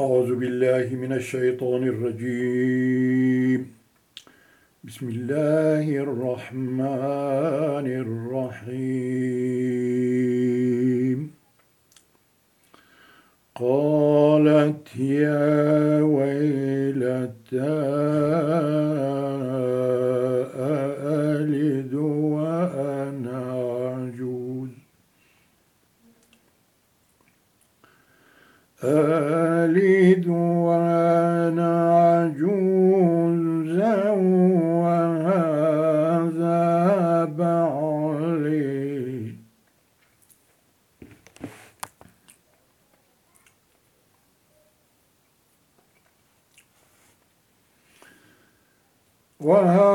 أعوذ بالله من الشيطان الرجيم. بسم الله الرحمن الرحيم. قالت يا ويلتى ألد وأنا عجوز؟ وأنا عجوزا وهذا بعلي. وهذا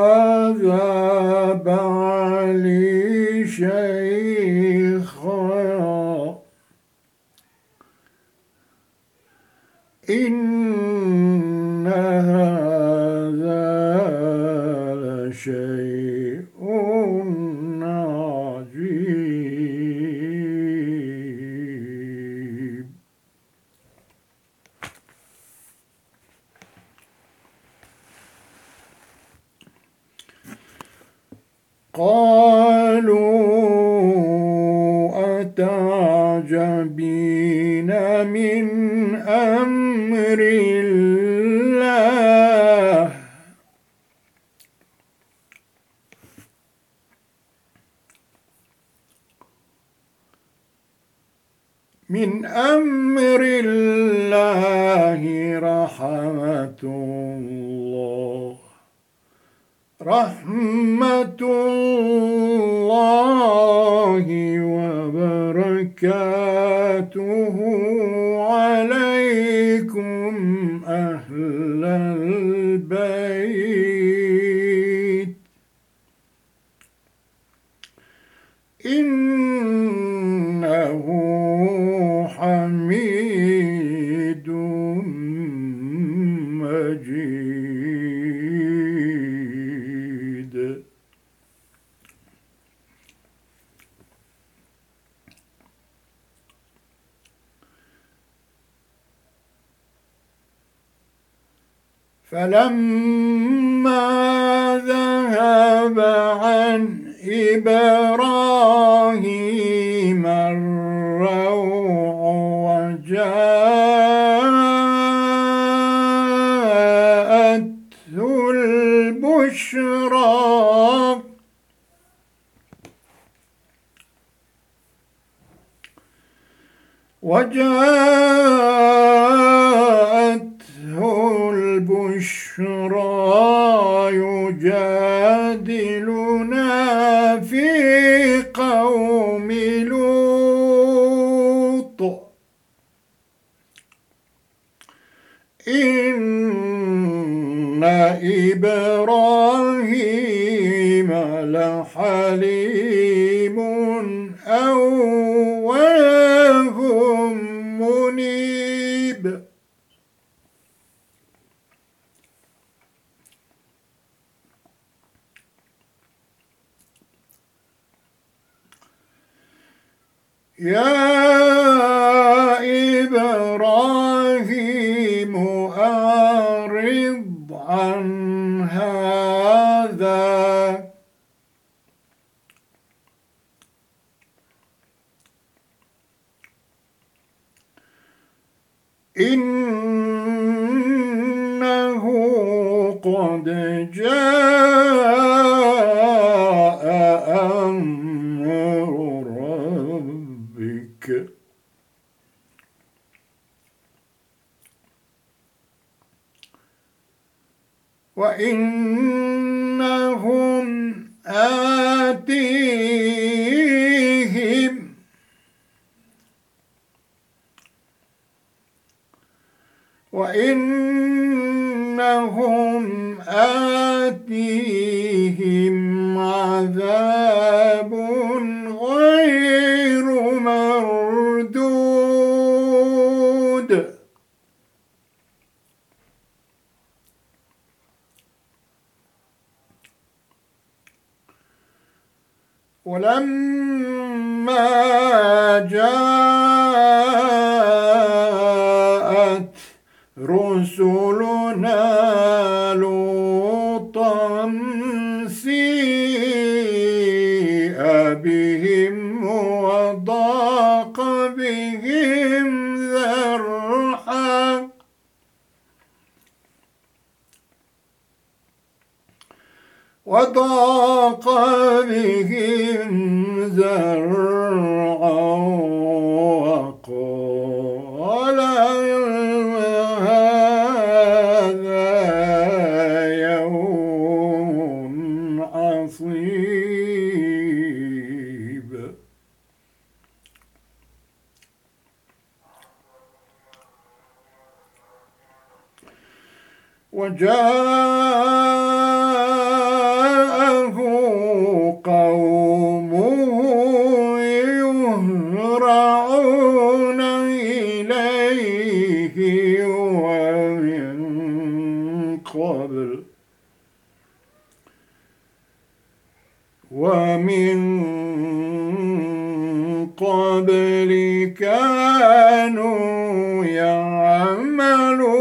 فلما ذهب عن إبراهيم الروع وجاءته البشرى. وجاءته فلما جاءت رسلنا وضاق بهم ذرعا وقال هذا يوم عصيب. وجاءه كانوا يعملون.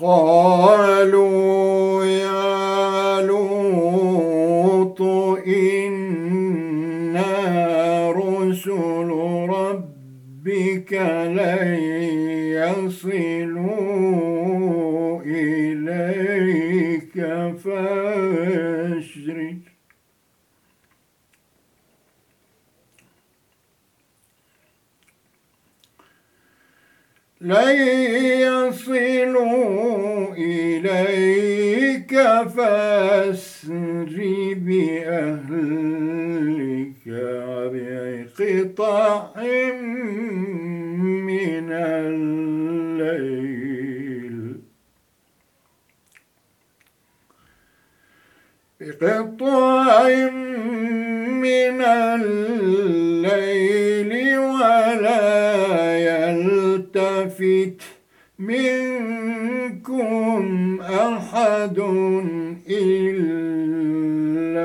قالوا يا لوط إنا رسل ربك لن يصلوا إليك فأشرك. لن فاسر بأهلك بقطع من الليل. بقطع من الليل ولا يلتفت منكم أحد. إلا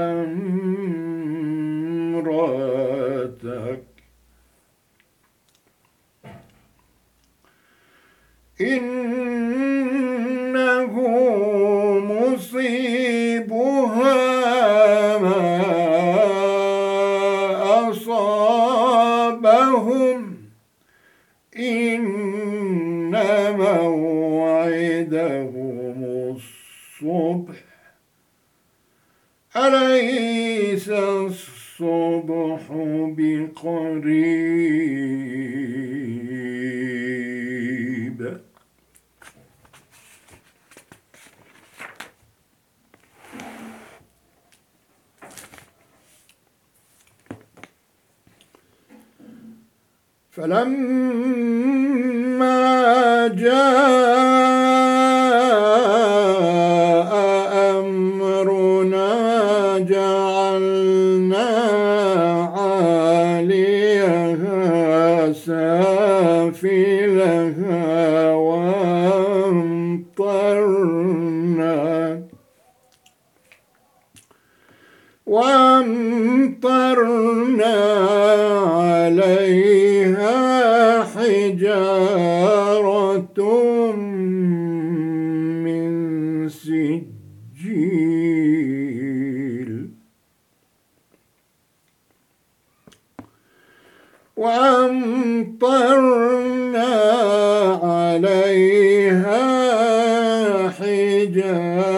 امرأتك. إنه حجارة من سجيل وأمطرنا عليها حجارة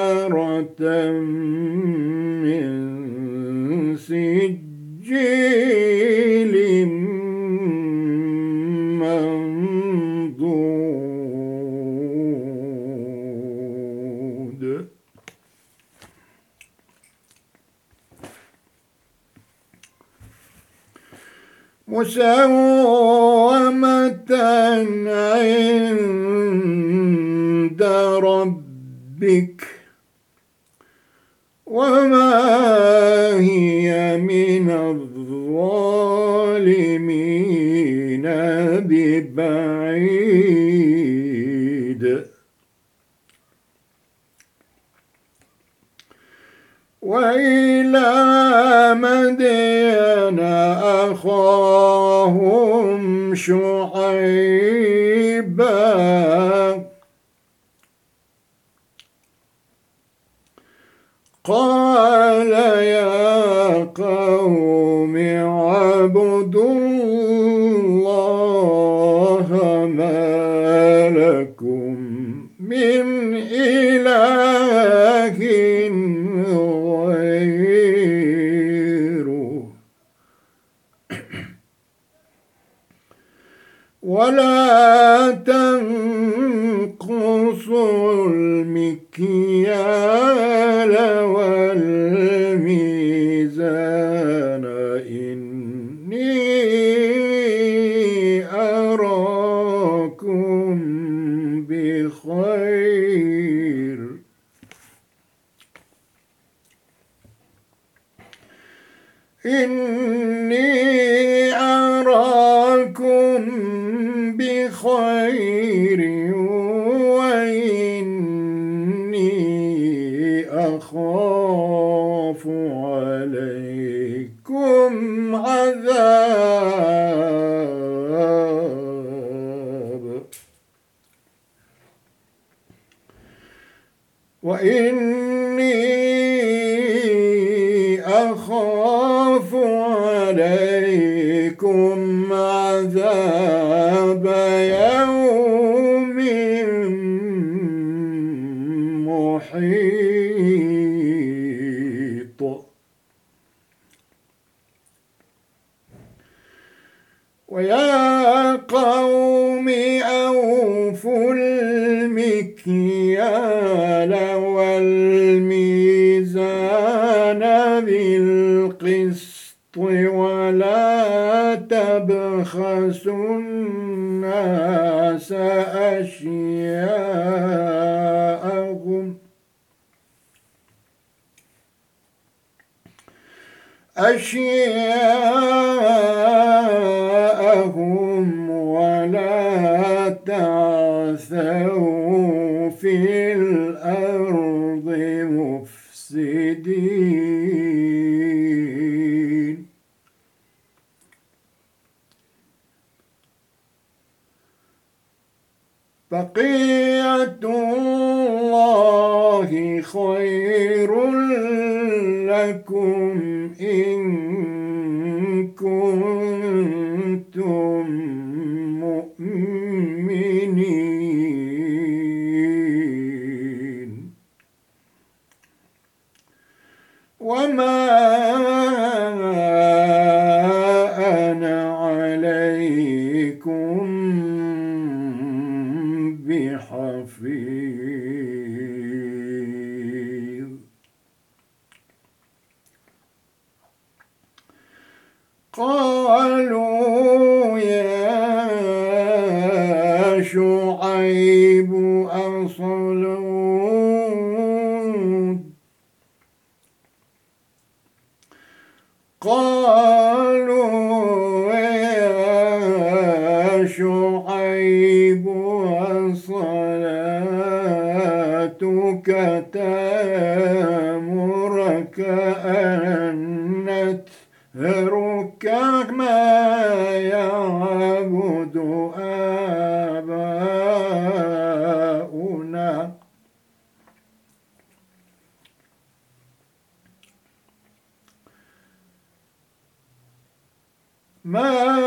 مسومة عند ربك. وما هي من الظالمين ببعيد. وإلى مدين أخاهم شعيبا. قال يا قوم اعبدوا المكيال وإني أخاف بالقسط ولا تبخسوا الناس أشياءهم. أشياءهم ولا تعثوا في الأرض مفسدين. بقية الله خير. ربك تامرك أن نترك ما يعبد آباؤنا. ما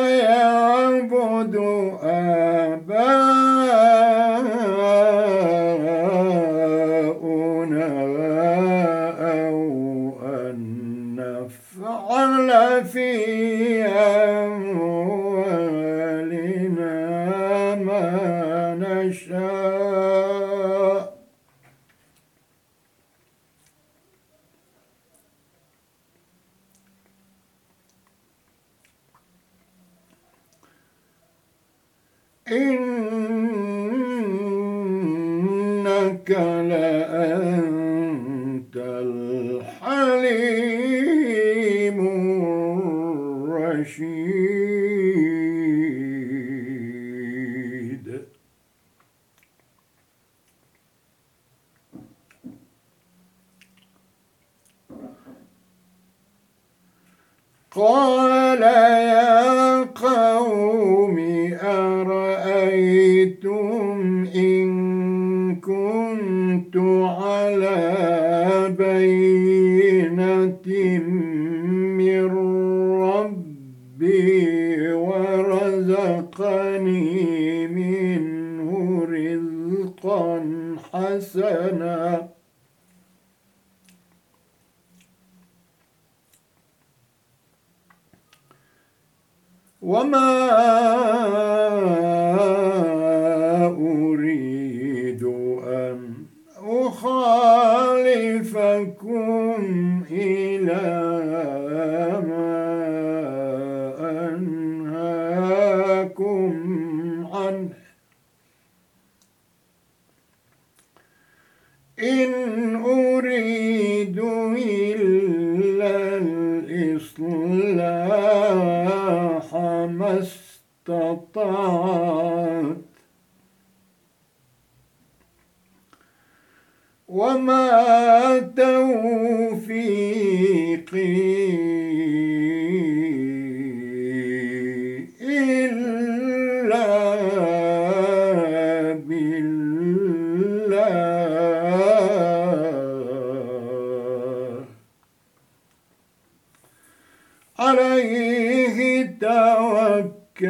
عليه توكلت.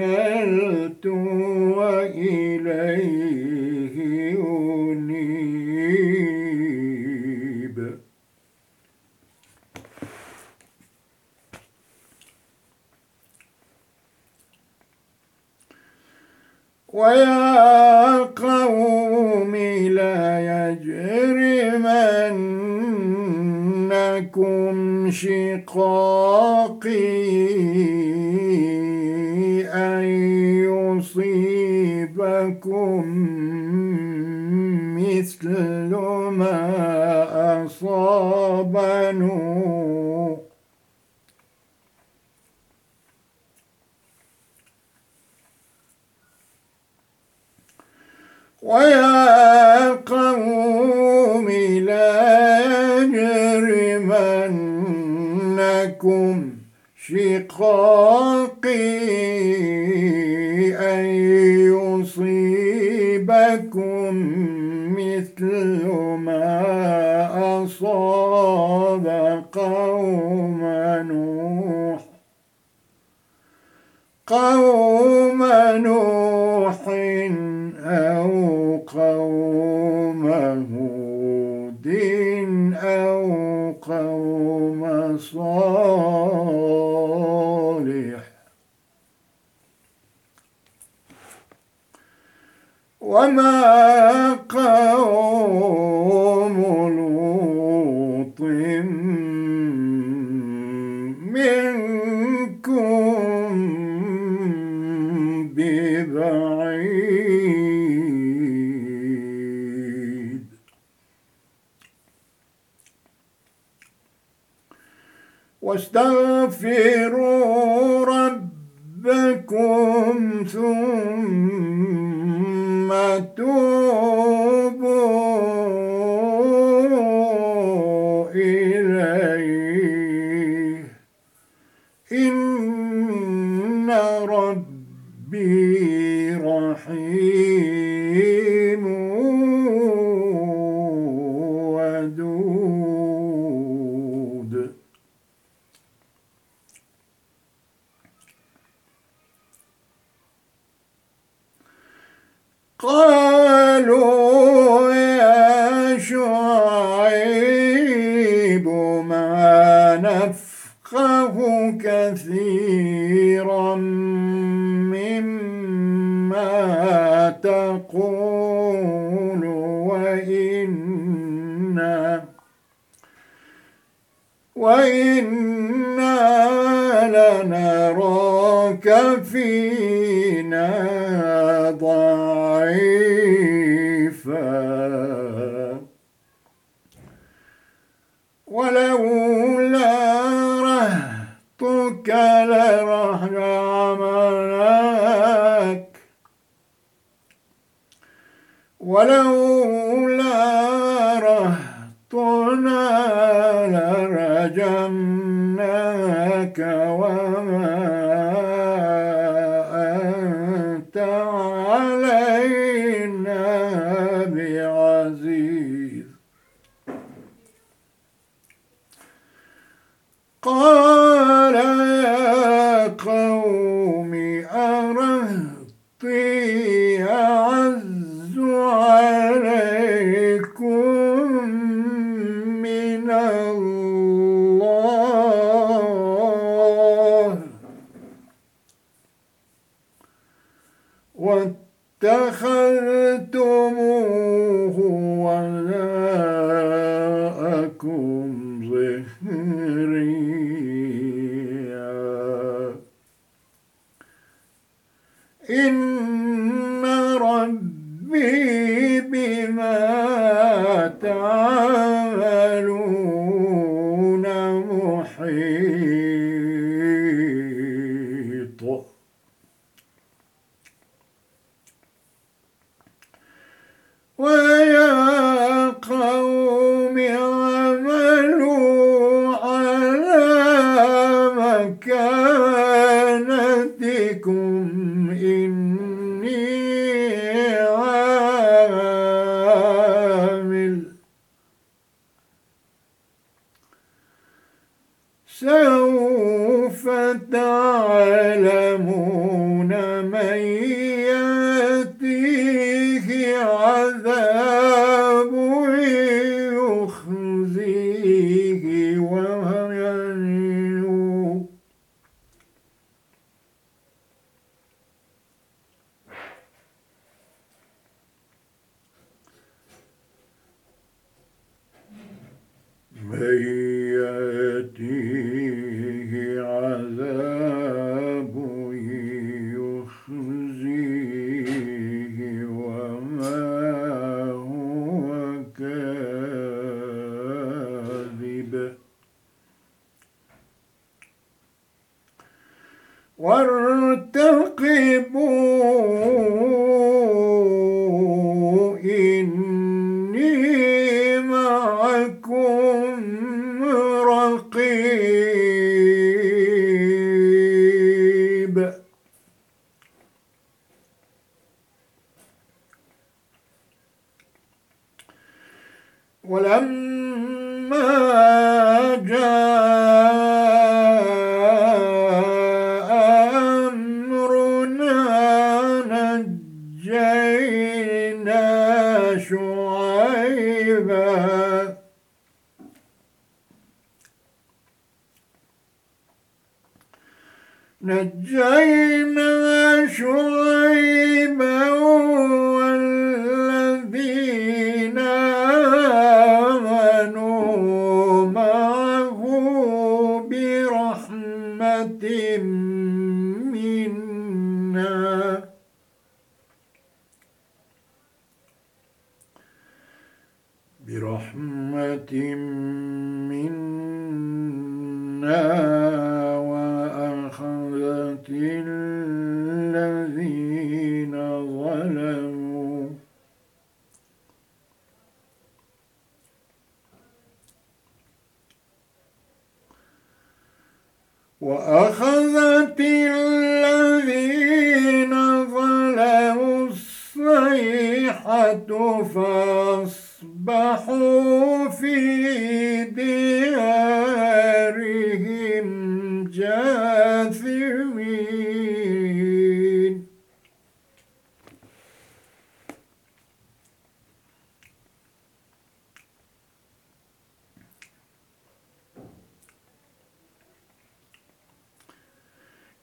قوم نوح. قوم نوح أو قوم هود أو قوم صالح. وما قوم واستغفروا ربكم ثم توبوا. قالوا يا شعيب ما نفقه كثيرا مما تقول وإنا وإنا لنراك فينا ولولا رهطنا لرجمناك وما أنت علينا بعزيز. قال تعالى نجينا شعيبا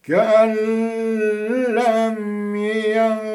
كأن لم يغنوا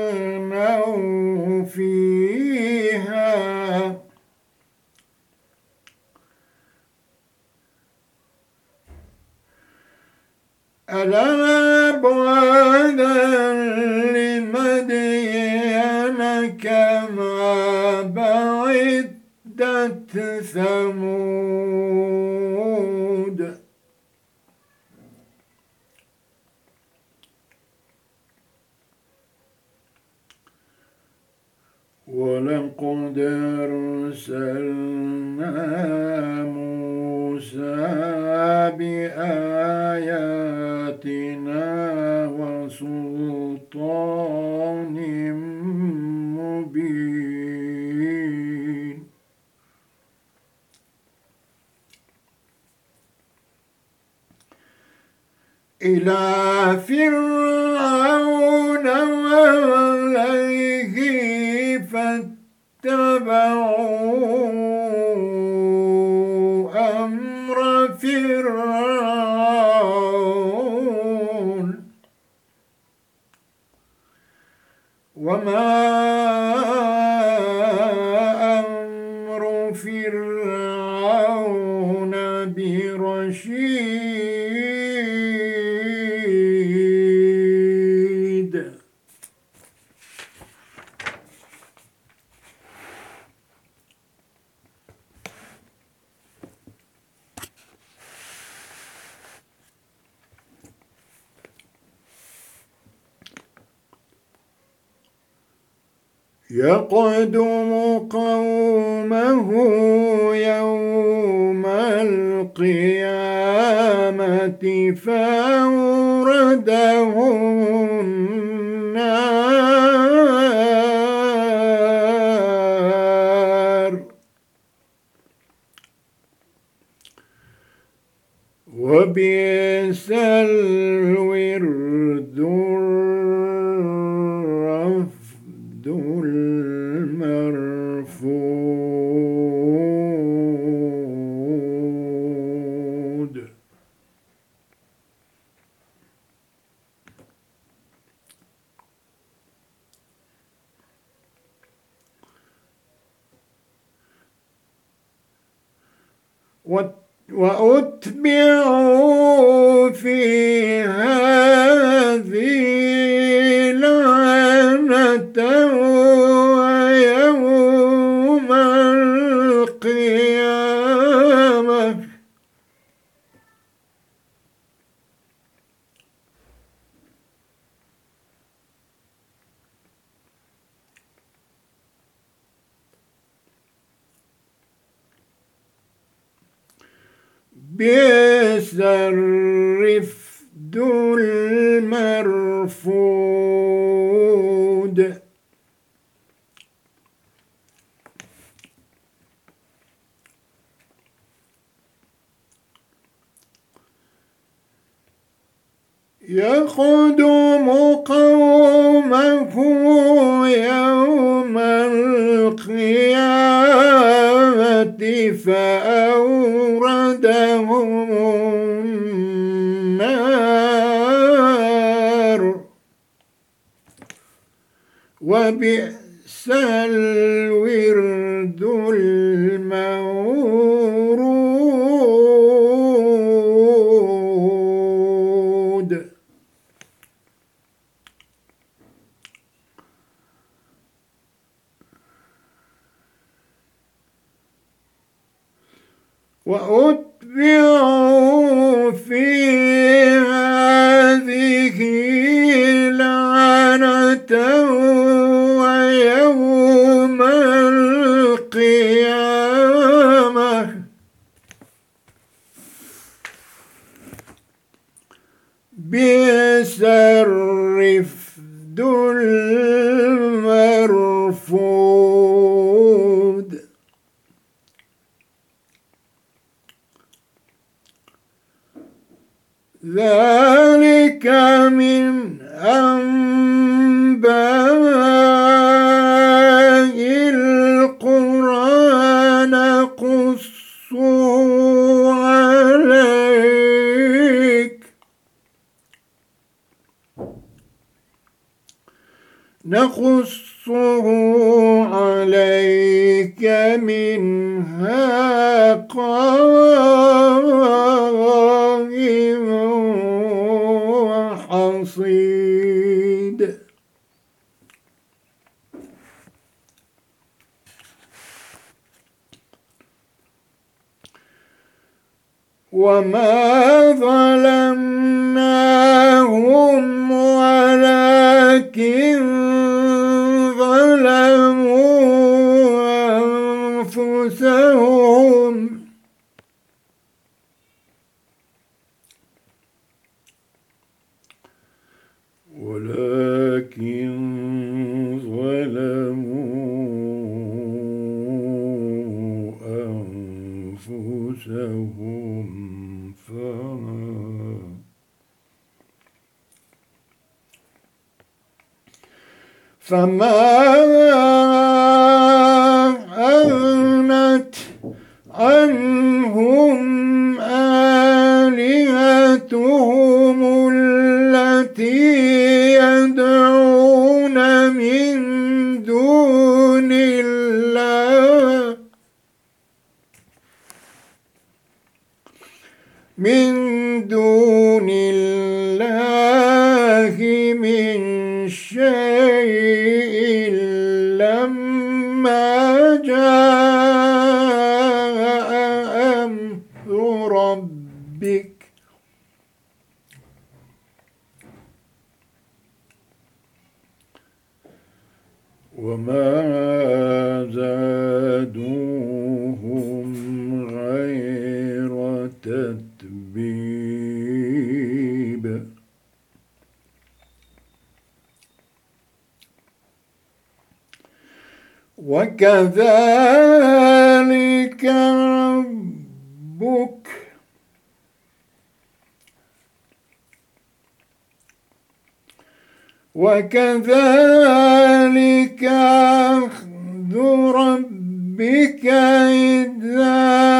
there وبئس الورد المورود. وأتبع نقصه عليك منها قائم وحصيد. وما فما كذلك ربك. وكذلك أخذ ربك إذا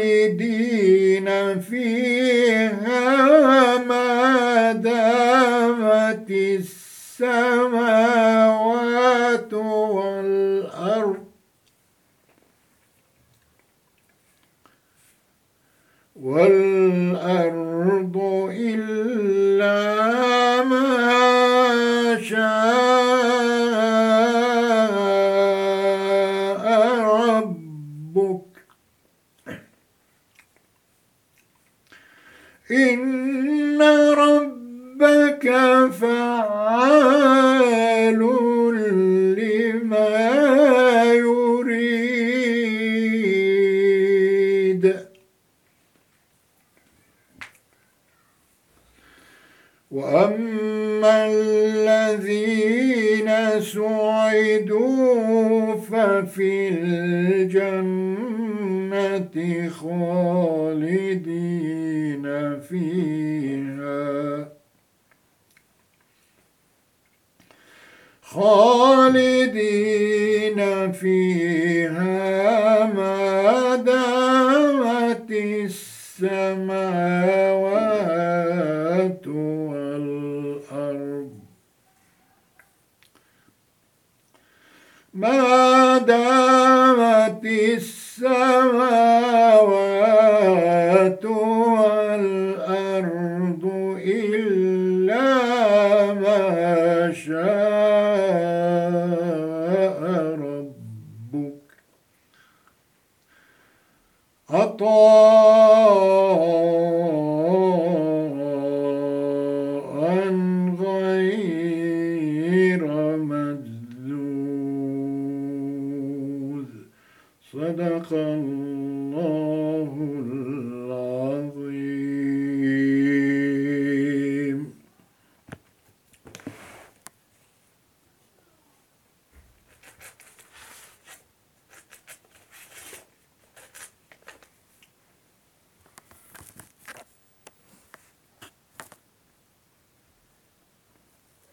خالدين خالدين فيها ما دامت السماء.